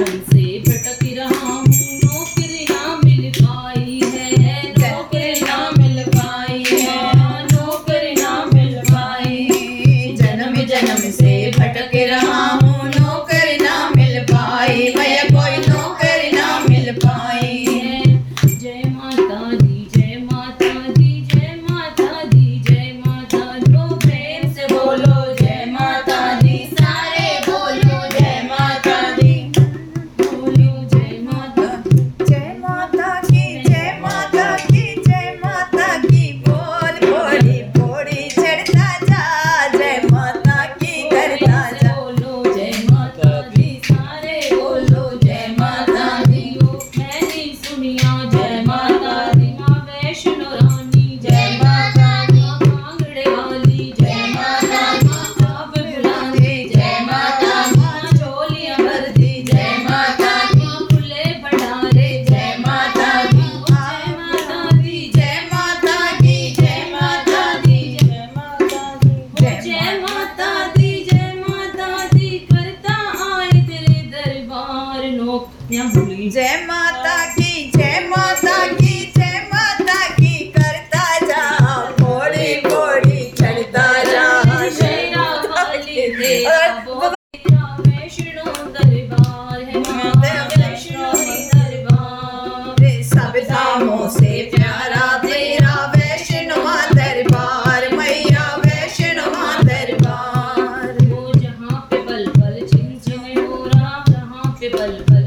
Agency. મારે નોક ત્યાં ભૂલી જય માતા કી જય માતા 可以可以。